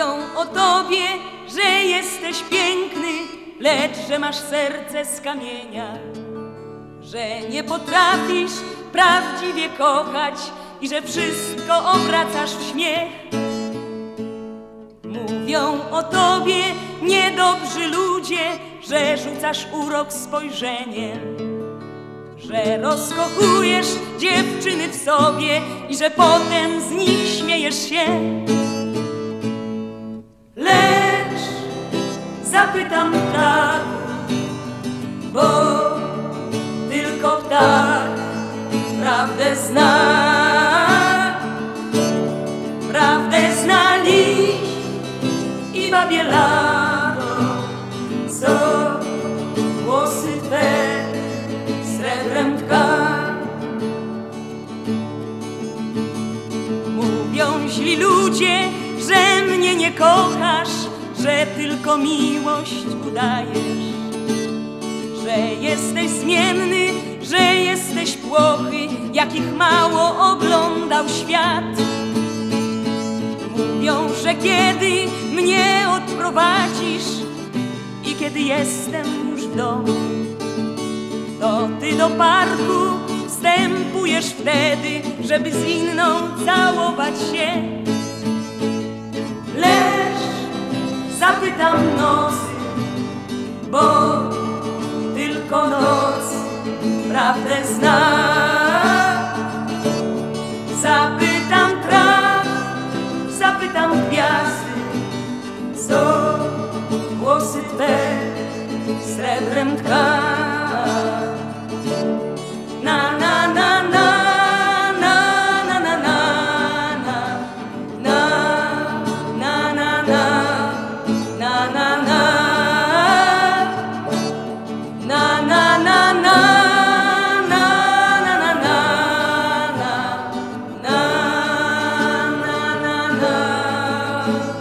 Mówią o tobie, że jesteś piękny, lecz że masz serce z kamienia. Że nie potrafisz prawdziwie kochać i że wszystko obracasz w śmiech. Mówią o tobie niedobrzy ludzie, że rzucasz urok spojrzeniem. Że rozkochujesz dziewczyny w sobie i że potem z nich śmiejesz się. Tak, bo tylko ptak prawdę zna. Prawdę zna i babie lato, co włosy Twe srebrem tka. Mówią źli ludzie, że mnie nie kochasz, że tylko miłość udajesz, że jesteś zmienny, że jesteś płochy, jakich mało oglądał świat. Mówią, że kiedy mnie odprowadzisz i kiedy jestem już w domu, to ty do parku wstępujesz wtedy, żeby z inną całować się. Prawdę zna. Zapytam traw, zapytam gwiazdy, co włosy Twe srebrem tka. love.